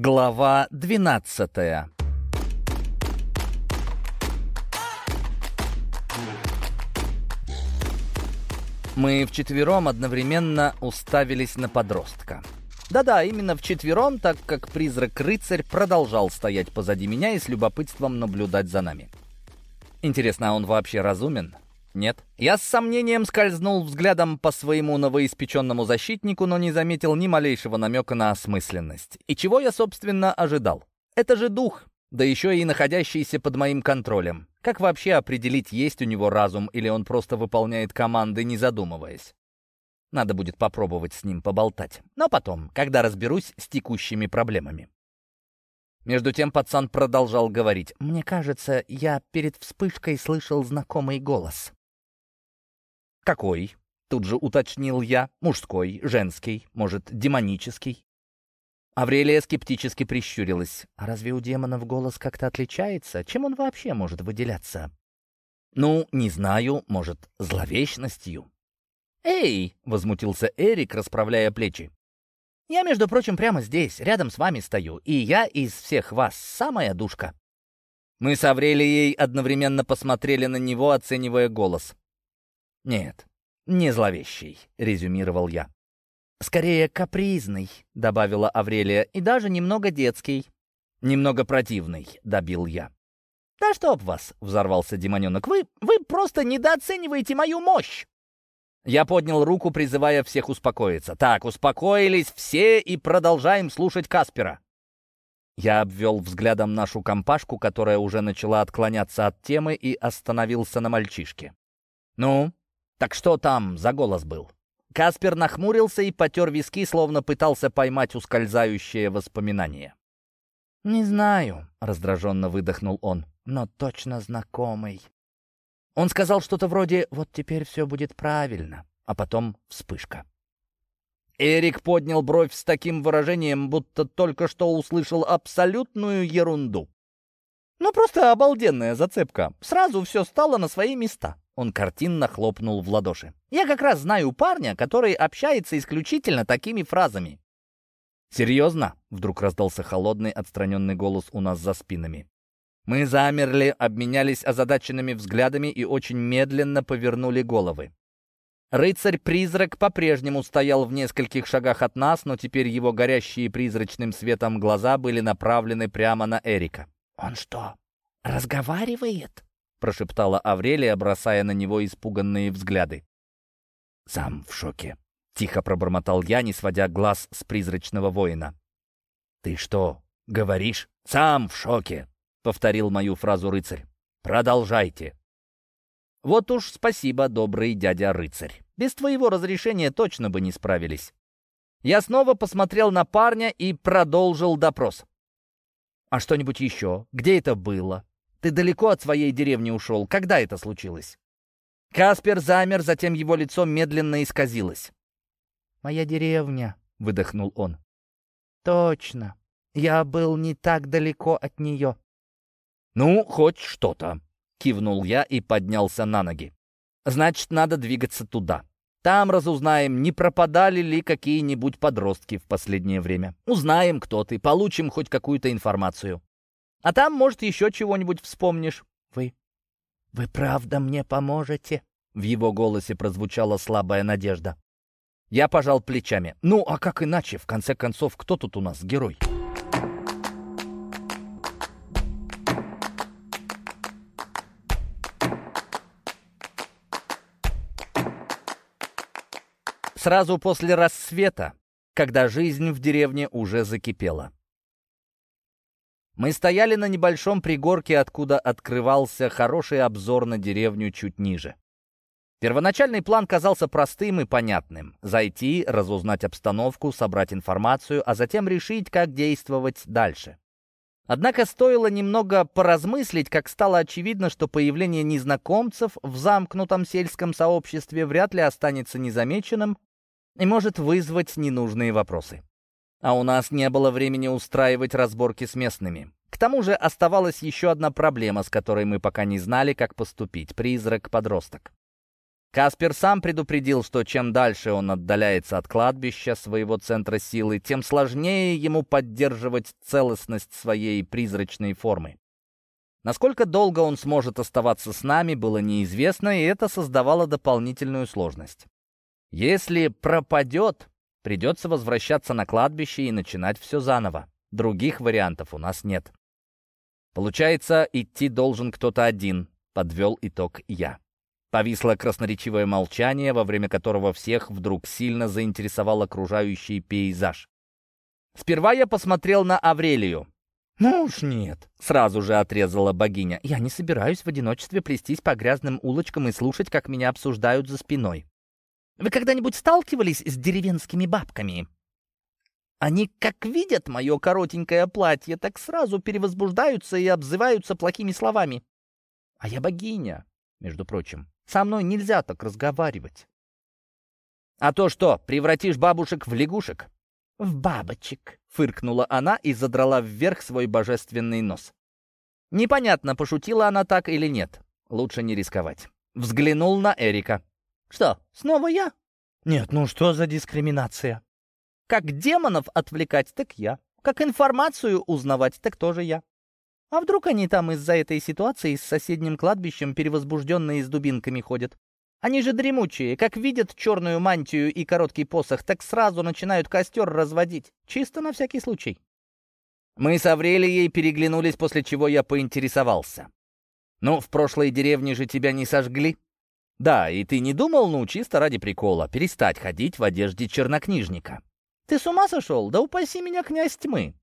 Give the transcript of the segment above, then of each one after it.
Глава 12 Мы вчетвером одновременно уставились на подростка. Да-да, именно вчетвером, так как призрак-рыцарь продолжал стоять позади меня и с любопытством наблюдать за нами. Интересно, а он вообще разумен? Нет. Я с сомнением скользнул взглядом по своему новоиспеченному защитнику, но не заметил ни малейшего намека на осмысленность. И чего я, собственно, ожидал? Это же дух, да еще и находящийся под моим контролем. Как вообще определить, есть у него разум, или он просто выполняет команды, не задумываясь? Надо будет попробовать с ним поболтать. Но потом, когда разберусь с текущими проблемами. Между тем пацан продолжал говорить. «Мне кажется, я перед вспышкой слышал знакомый голос». «Какой?» — тут же уточнил я. «Мужской, женский, может, демонический?» Аврелия скептически прищурилась. «А разве у демонов голос как-то отличается? Чем он вообще может выделяться?» «Ну, не знаю, может, зловечностью?» «Эй!» — возмутился Эрик, расправляя плечи. «Я, между прочим, прямо здесь, рядом с вами стою, и я из всех вас самая душка». Мы с Аврелией одновременно посмотрели на него, оценивая голос. «Нет, не зловещий», — резюмировал я. «Скорее капризный», — добавила Аврелия, — «и даже немного детский». «Немного противный», — добил я. «Да чтоб вас!» — взорвался демоненок. «Вы, вы просто недооцениваете мою мощь!» Я поднял руку, призывая всех успокоиться. «Так, успокоились все и продолжаем слушать Каспера». Я обвел взглядом нашу компашку, которая уже начала отклоняться от темы, и остановился на мальчишке. «Ну, так что там за голос был?» Каспер нахмурился и потер виски, словно пытался поймать ускользающее воспоминание. «Не знаю», — раздраженно выдохнул он, — «но точно знакомый». Он сказал что-то вроде «вот теперь все будет правильно», а потом вспышка. Эрик поднял бровь с таким выражением, будто только что услышал абсолютную ерунду. «Ну, просто обалденная зацепка. Сразу все стало на свои места». Он картинно хлопнул в ладоши. «Я как раз знаю парня, который общается исключительно такими фразами». «Серьезно?» — вдруг раздался холодный, отстраненный голос у нас за спинами. Мы замерли, обменялись озадаченными взглядами и очень медленно повернули головы. Рыцарь-призрак по-прежнему стоял в нескольких шагах от нас, но теперь его горящие призрачным светом глаза были направлены прямо на Эрика. «Он что, разговаривает?» — прошептала Аврелия, бросая на него испуганные взгляды. «Сам в шоке», — тихо пробормотал я, не сводя глаз с призрачного воина. «Ты что, говоришь? Сам в шоке», — повторил мою фразу рыцарь. «Продолжайте». «Вот уж спасибо, добрый дядя-рыцарь. Без твоего разрешения точно бы не справились». Я снова посмотрел на парня и продолжил допрос. «А что-нибудь еще? Где это было? Ты далеко от своей деревни ушел. Когда это случилось?» Каспер замер, затем его лицо медленно исказилось. «Моя деревня», — выдохнул он. «Точно. Я был не так далеко от нее». «Ну, хоть что-то», — кивнул я и поднялся на ноги. «Значит, надо двигаться туда. Там разузнаем, не пропадали ли какие-нибудь подростки в последнее время. Узнаем, кто ты, получим хоть какую-то информацию. А там, может, еще чего-нибудь вспомнишь. Вы... вы правда мне поможете?» В его голосе прозвучала слабая надежда. Я пожал плечами. «Ну, а как иначе? В конце концов, кто тут у нас герой?» Сразу после рассвета, когда жизнь в деревне уже закипела. Мы стояли на небольшом пригорке, откуда открывался хороший обзор на деревню чуть ниже. Первоначальный план казался простым и понятным. Зайти, разузнать обстановку, собрать информацию, а затем решить, как действовать дальше. Однако стоило немного поразмыслить, как стало очевидно, что появление незнакомцев в замкнутом сельском сообществе вряд ли останется незамеченным и может вызвать ненужные вопросы. А у нас не было времени устраивать разборки с местными. К тому же оставалась еще одна проблема, с которой мы пока не знали, как поступить — призрак-подросток. Каспер сам предупредил, что чем дальше он отдаляется от кладбища своего центра силы, тем сложнее ему поддерживать целостность своей призрачной формы. Насколько долго он сможет оставаться с нами, было неизвестно, и это создавало дополнительную сложность. Если пропадет, придется возвращаться на кладбище и начинать все заново. Других вариантов у нас нет. Получается, идти должен кто-то один, подвел итог я. Повисло красноречивое молчание, во время которого всех вдруг сильно заинтересовал окружающий пейзаж. Сперва я посмотрел на Аврелию. «Ну уж нет», — сразу же отрезала богиня. «Я не собираюсь в одиночестве плестись по грязным улочкам и слушать, как меня обсуждают за спиной. Вы когда-нибудь сталкивались с деревенскими бабками? Они как видят мое коротенькое платье, так сразу перевозбуждаются и обзываются плохими словами. А я богиня, между прочим. Со мной нельзя так разговаривать. А то что, превратишь бабушек в лягушек? В бабочек, фыркнула она и задрала вверх свой божественный нос. Непонятно, пошутила она так или нет. Лучше не рисковать. Взглянул на Эрика. Что, снова я? Нет, ну что за дискриминация? Как демонов отвлекать, так я. Как информацию узнавать, так тоже я. А вдруг они там из-за этой ситуации с соседним кладбищем перевозбужденные с дубинками ходят? Они же дремучие, как видят черную мантию и короткий посох, так сразу начинают костер разводить. Чисто на всякий случай. Мы с Аврелией переглянулись, после чего я поинтересовался. «Ну, в прошлой деревне же тебя не сожгли?» «Да, и ты не думал, ну, чисто ради прикола, перестать ходить в одежде чернокнижника?» «Ты с ума сошел? Да упаси меня, князь тьмы!»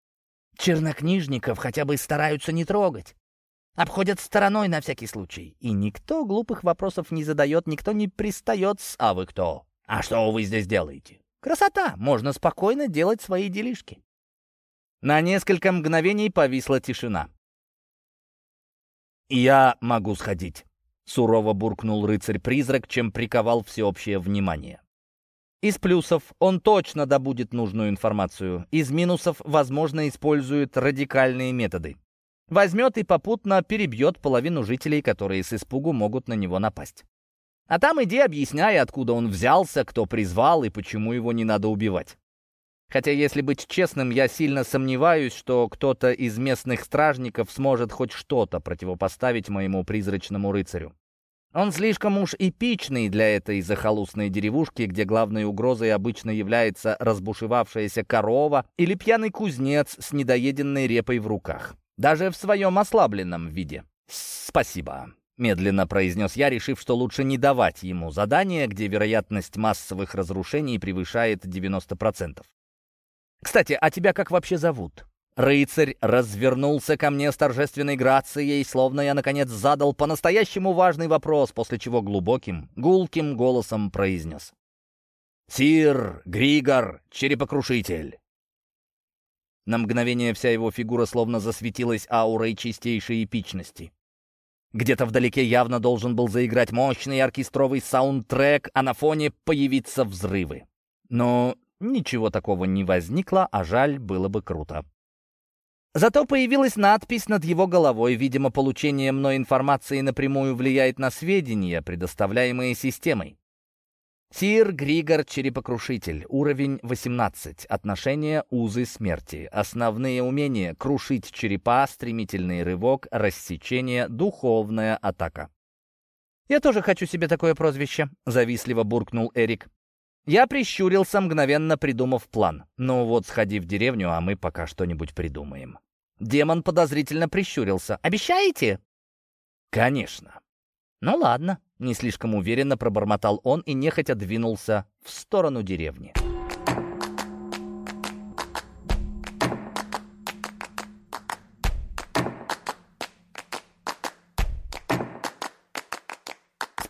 Чернокнижников хотя бы стараются не трогать. Обходят стороной на всякий случай. И никто глупых вопросов не задает, никто не пристает с «А вы кто? А что вы здесь делаете?» Красота! Можно спокойно делать свои делишки. На несколько мгновений повисла тишина. «Я могу сходить», — сурово буркнул рыцарь-призрак, чем приковал всеобщее внимание. Из плюсов он точно добудет нужную информацию. Из минусов, возможно, использует радикальные методы. Возьмет и попутно перебьет половину жителей, которые с испугу могут на него напасть. А там иди объясняй, откуда он взялся, кто призвал и почему его не надо убивать. Хотя, если быть честным, я сильно сомневаюсь, что кто-то из местных стражников сможет хоть что-то противопоставить моему призрачному рыцарю. Он слишком уж эпичный для этой захолустной деревушки, где главной угрозой обычно является разбушевавшаяся корова или пьяный кузнец с недоеденной репой в руках. Даже в своем ослабленном виде. «Спасибо», — медленно произнес я, решив, что лучше не давать ему задание, где вероятность массовых разрушений превышает 90%. «Кстати, а тебя как вообще зовут?» Рыцарь развернулся ко мне с торжественной грацией, словно я, наконец, задал по-настоящему важный вопрос, после чего глубоким, гулким голосом произнес. «Сир Григор, черепокрушитель!» На мгновение вся его фигура словно засветилась аурой чистейшей эпичности. Где-то вдалеке явно должен был заиграть мощный оркестровый саундтрек, а на фоне появиться взрывы. Но ничего такого не возникло, а жаль, было бы круто. Зато появилась надпись над его головой. Видимо, получение мной информации напрямую влияет на сведения, предоставляемые системой. Сир Григор Черепокрушитель. Уровень 18. Отношения узы смерти. Основные умения — крушить черепа, стремительный рывок, рассечение, духовная атака. «Я тоже хочу себе такое прозвище», — завистливо буркнул Эрик. Я прищурился, мгновенно придумав план. «Ну вот, сходи в деревню, а мы пока что-нибудь придумаем». Демон подозрительно прищурился. «Обещаете?» «Конечно». «Ну ладно», — не слишком уверенно пробормотал он и нехотя двинулся в сторону деревни.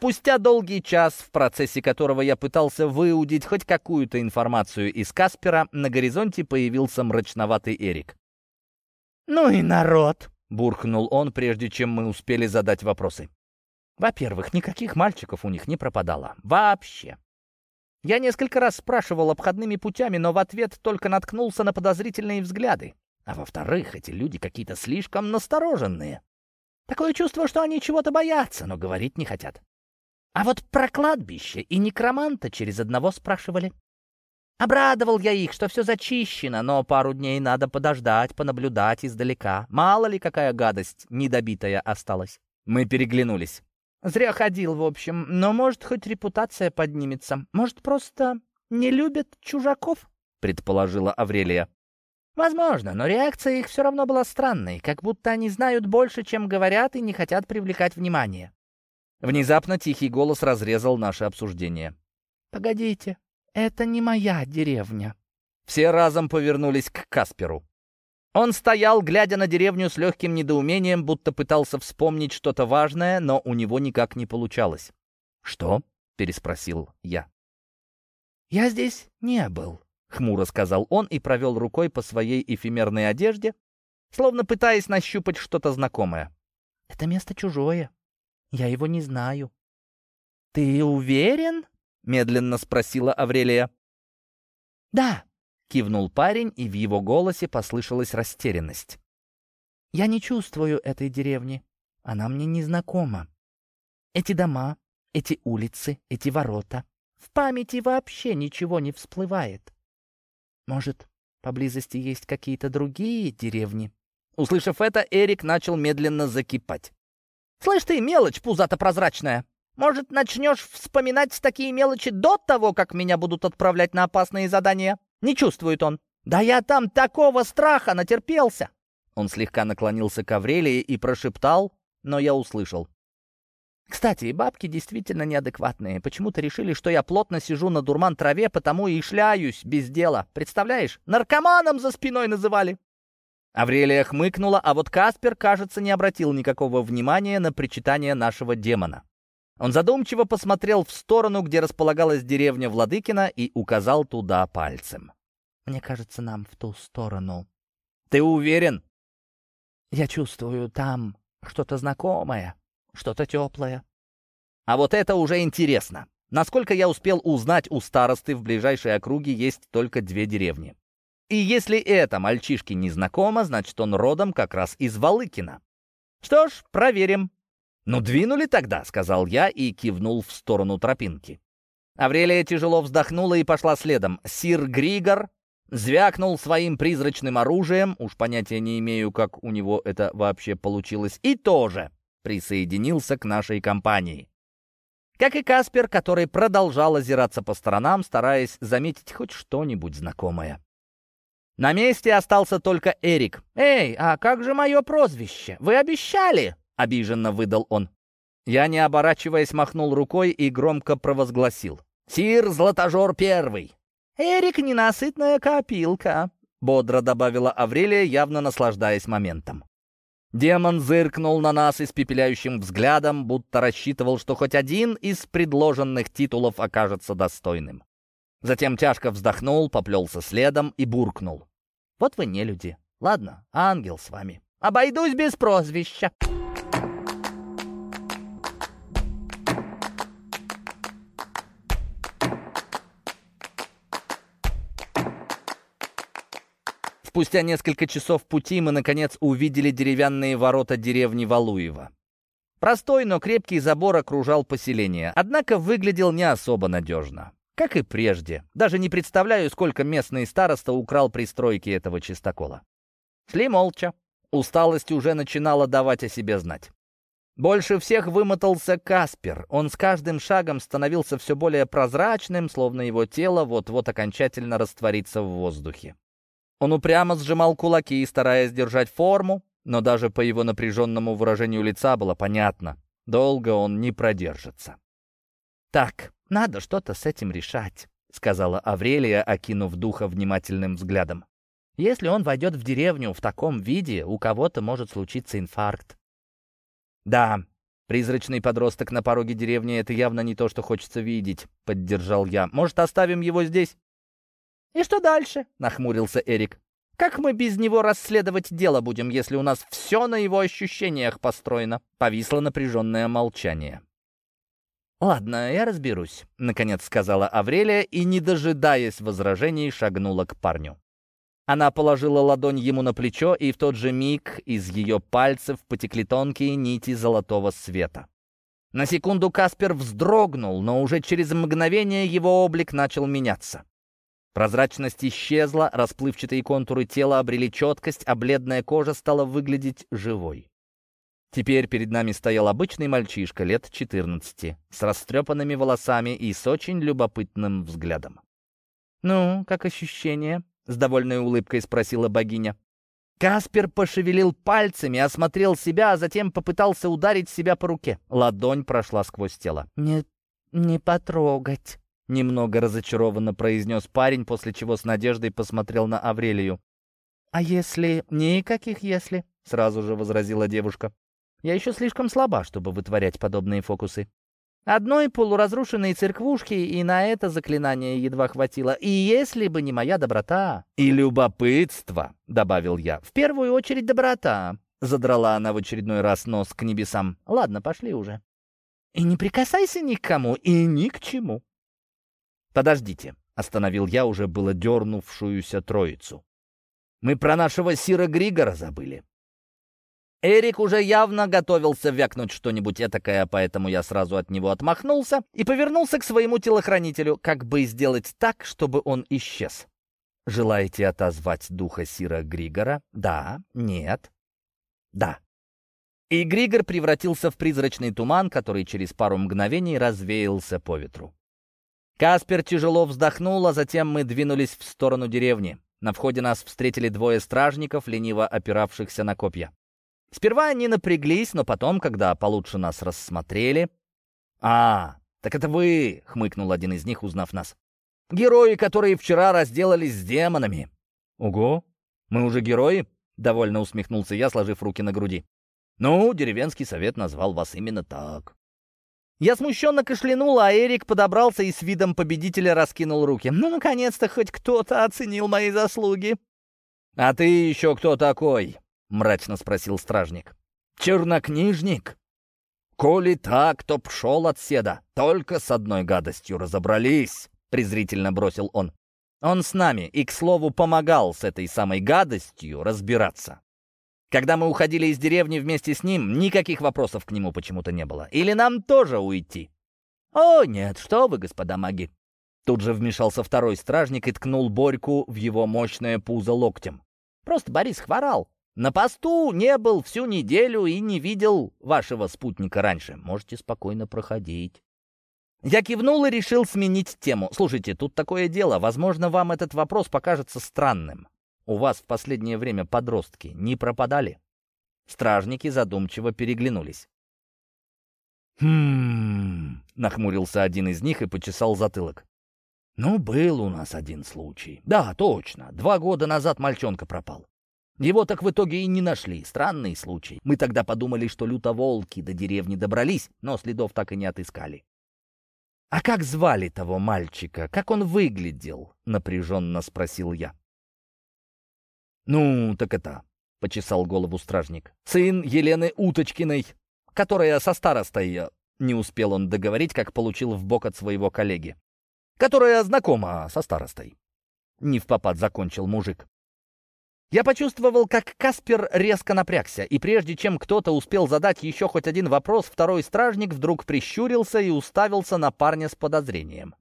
Спустя долгий час, в процессе которого я пытался выудить хоть какую-то информацию из Каспера, на горизонте появился мрачноватый Эрик. «Ну и народ!» — буркнул он, прежде чем мы успели задать вопросы. Во-первых, никаких мальчиков у них не пропадало. Вообще. Я несколько раз спрашивал обходными путями, но в ответ только наткнулся на подозрительные взгляды. А во-вторых, эти люди какие-то слишком настороженные. Такое чувство, что они чего-то боятся, но говорить не хотят. А вот про кладбище и некроманта через одного спрашивали. Обрадовал я их, что все зачищено, но пару дней надо подождать, понаблюдать издалека. Мало ли какая гадость недобитая осталась. Мы переглянулись. Зря ходил, в общем, но может хоть репутация поднимется. Может просто не любят чужаков, предположила Аврелия. Возможно, но реакция их все равно была странной, как будто они знают больше, чем говорят, и не хотят привлекать внимание. Внезапно тихий голос разрезал наше обсуждение. «Погодите, это не моя деревня». Все разом повернулись к Касперу. Он стоял, глядя на деревню с легким недоумением, будто пытался вспомнить что-то важное, но у него никак не получалось. «Что?» — переспросил я. «Я здесь не был», — хмуро сказал он и провел рукой по своей эфемерной одежде, словно пытаясь нащупать что-то знакомое. «Это место чужое. Я его не знаю». «Ты уверен?» — медленно спросила Аврелия. «Да», — кивнул парень, и в его голосе послышалась растерянность. «Я не чувствую этой деревни. Она мне не знакома. Эти дома, эти улицы, эти ворота. В памяти вообще ничего не всплывает. Может, поблизости есть какие-то другие деревни?» Услышав это, Эрик начал медленно закипать. «Слышь ты, мелочь пузато-прозрачная! Может, начнешь вспоминать такие мелочи до того, как меня будут отправлять на опасные задания?» Не чувствует он. Да я там такого страха натерпелся. Он слегка наклонился к Аврелии и прошептал, но я услышал. Кстати, бабки действительно неадекватные. Почему-то решили, что я плотно сижу на дурман траве, потому и шляюсь без дела. Представляешь, наркоманом за спиной называли. Аврелия хмыкнула, а вот Каспер, кажется, не обратил никакого внимания на причитание нашего демона. Он задумчиво посмотрел в сторону, где располагалась деревня Владыкина, и указал туда пальцем. «Мне кажется, нам в ту сторону». «Ты уверен?» «Я чувствую там что-то знакомое, что-то теплое». «А вот это уже интересно. Насколько я успел узнать, у старосты в ближайшей округе есть только две деревни. И если это мальчишке не знакомо, значит, он родом как раз из Валыкина. Что ж, проверим». «Ну, двинули тогда», — сказал я и кивнул в сторону тропинки. Аврелия тяжело вздохнула и пошла следом. Сир Григор звякнул своим призрачным оружием, уж понятия не имею, как у него это вообще получилось, и тоже присоединился к нашей компании. Как и Каспер, который продолжал озираться по сторонам, стараясь заметить хоть что-нибудь знакомое. На месте остался только Эрик. «Эй, а как же мое прозвище? Вы обещали?» — обиженно выдал он. Я, не оборачиваясь, махнул рукой и громко провозгласил. «Сир Златожор Первый!» «Эрик — ненасытная копилка», — бодро добавила Аврелия, явно наслаждаясь моментом. Демон зыркнул на нас испепеляющим взглядом, будто рассчитывал, что хоть один из предложенных титулов окажется достойным. Затем тяжко вздохнул, поплелся следом и буркнул. «Вот вы не люди. Ладно, ангел с вами. Обойдусь без прозвища». Спустя несколько часов пути мы, наконец, увидели деревянные ворота деревни Валуева. Простой, но крепкий забор окружал поселение, однако выглядел не особо надежно. Как и прежде. Даже не представляю, сколько местный староста украл при стройке этого чистокола. Шли молча. Усталость уже начинала давать о себе знать. Больше всех вымотался Каспер. Он с каждым шагом становился все более прозрачным, словно его тело вот-вот окончательно растворится в воздухе. Он упрямо сжимал кулаки, стараясь держать форму, но даже по его напряженному выражению лица было понятно, долго он не продержится. «Так, надо что-то с этим решать», — сказала Аврелия, окинув духа внимательным взглядом. «Если он войдет в деревню в таком виде, у кого-то может случиться инфаркт». «Да, призрачный подросток на пороге деревни — это явно не то, что хочется видеть», — поддержал я. «Может, оставим его здесь?» «И что дальше?» — нахмурился Эрик. «Как мы без него расследовать дело будем, если у нас все на его ощущениях построено?» Повисло напряженное молчание. «Ладно, я разберусь», — наконец сказала Аврелия и, не дожидаясь возражений, шагнула к парню. Она положила ладонь ему на плечо, и в тот же миг из ее пальцев потекли тонкие нити золотого света. На секунду Каспер вздрогнул, но уже через мгновение его облик начал меняться. Прозрачность исчезла, расплывчатые контуры тела обрели четкость, а бледная кожа стала выглядеть живой. Теперь перед нами стоял обычный мальчишка лет 14, с растрепанными волосами и с очень любопытным взглядом. «Ну, как ощущение?» — с довольной улыбкой спросила богиня. Каспер пошевелил пальцами, осмотрел себя, а затем попытался ударить себя по руке. Ладонь прошла сквозь тело. «Не, не потрогать», — немного разочарованно произнес парень, после чего с надеждой посмотрел на Аврелию. «А если...» «Никаких «если», — сразу же возразила девушка. «Я еще слишком слаба, чтобы вытворять подобные фокусы. Одной полуразрушенной церквушки, и на это заклинание едва хватило. И если бы не моя доброта и любопытство, — добавил я, — в первую очередь доброта, — задрала она в очередной раз нос к небесам. Ладно, пошли уже. И не прикасайся ни к кому и ни к чему. Подождите, — остановил я уже было дернувшуюся троицу. Мы про нашего Сира Григора забыли. Эрик уже явно готовился вякнуть что-нибудь этакое, поэтому я сразу от него отмахнулся и повернулся к своему телохранителю, как бы сделать так, чтобы он исчез. «Желаете отозвать духа Сира Григора? Да? Нет? Да». И Григор превратился в призрачный туман, который через пару мгновений развеялся по ветру. Каспер тяжело вздохнул, а затем мы двинулись в сторону деревни. На входе нас встретили двое стражников, лениво опиравшихся на копья. Сперва они напряглись, но потом, когда получше нас рассмотрели... «А, так это вы!» — хмыкнул один из них, узнав нас. «Герои, которые вчера разделались с демонами!» «Ого! Мы уже герои?» — довольно усмехнулся я, сложив руки на груди. «Ну, деревенский совет назвал вас именно так». Я смущенно кашлянул, а Эрик подобрался и с видом победителя раскинул руки. «Ну, наконец-то хоть кто-то оценил мои заслуги!» «А ты еще кто такой?» — мрачно спросил стражник. «Чернокнижник? Коли так, то пшел от седа. Только с одной гадостью разобрались», — презрительно бросил он. «Он с нами и, к слову, помогал с этой самой гадостью разбираться. Когда мы уходили из деревни вместе с ним, никаких вопросов к нему почему-то не было. Или нам тоже уйти?» «О, нет, что вы, господа маги!» Тут же вмешался второй стражник и ткнул Борьку в его мощное пузо локтем. «Просто Борис хворал. На посту не был всю неделю и не видел вашего спутника раньше. Можете спокойно проходить. Я кивнул и решил сменить тему. Слушайте, тут такое дело. Возможно, вам этот вопрос покажется странным. У вас в последнее время подростки не пропадали? Стражники задумчиво переглянулись. «Хм...» — нахмурился один из них и почесал затылок. «Ну, был у нас один случай. Да, точно. Два года назад мальчонка пропал. Его так в итоге и не нашли. Странный случай. Мы тогда подумали, что лютоволки до деревни добрались, но следов так и не отыскали. «А как звали того мальчика? Как он выглядел?» — напряженно спросил я. «Ну, так это...» — почесал голову стражник. «Сын Елены Уточкиной, которая со старостой...» Не успел он договорить, как получил в бок от своего коллеги. «Которая знакома со старостой». Не в попад закончил мужик. Я почувствовал, как Каспер резко напрягся, и прежде чем кто-то успел задать еще хоть один вопрос, второй стражник вдруг прищурился и уставился на парня с подозрением.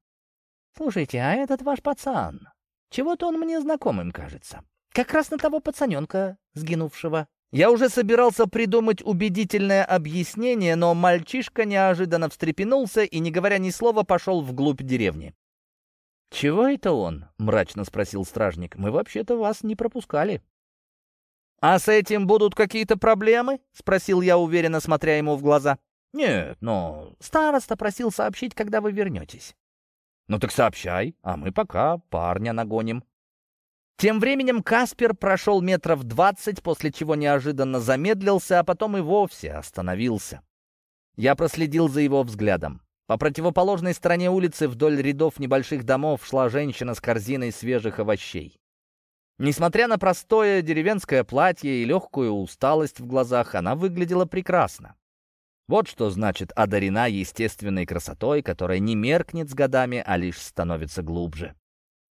«Слушайте, а этот ваш пацан, чего-то он мне знакомым кажется. Как раз на того пацаненка, сгинувшего». Я уже собирался придумать убедительное объяснение, но мальчишка неожиданно встрепенулся и, не говоря ни слова, пошел вглубь деревни. «Чего это он?» — мрачно спросил стражник. «Мы вообще-то вас не пропускали». «А с этим будут какие-то проблемы?» — спросил я, уверенно смотря ему в глаза. «Нет, но староста просил сообщить, когда вы вернетесь». «Ну так сообщай, а мы пока парня нагоним». Тем временем Каспер прошел метров двадцать, после чего неожиданно замедлился, а потом и вовсе остановился. Я проследил за его взглядом. По противоположной стороне улицы вдоль рядов небольших домов шла женщина с корзиной свежих овощей. Несмотря на простое деревенское платье и легкую усталость в глазах, она выглядела прекрасно. Вот что значит одарена естественной красотой, которая не меркнет с годами, а лишь становится глубже.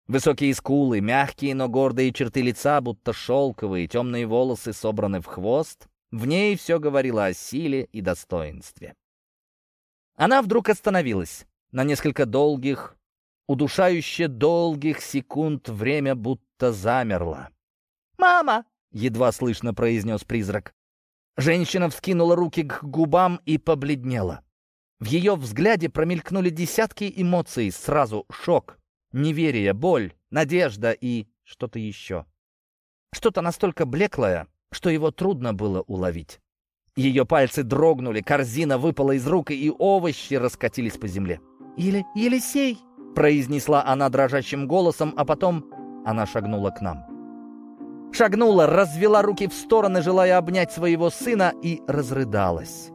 Высокие скулы, мягкие, но гордые черты лица, будто шелковые, темные волосы собраны в хвост. В ней все говорило о силе и достоинстве. Она вдруг остановилась. На несколько долгих, удушающе долгих секунд время будто замерло. «Мама!» — едва слышно произнес призрак. Женщина вскинула руки к губам и побледнела. В ее взгляде промелькнули десятки эмоций, сразу шок, неверие, боль, надежда и что-то еще. Что-то настолько блеклое, что его трудно было уловить. Ее пальцы дрогнули, корзина выпала из рук, и овощи раскатились по земле. «Еле... Елисей!» — произнесла она дрожащим голосом, а потом она шагнула к нам. Шагнула, развела руки в стороны, желая обнять своего сына, и разрыдалась.